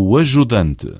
o ajudante.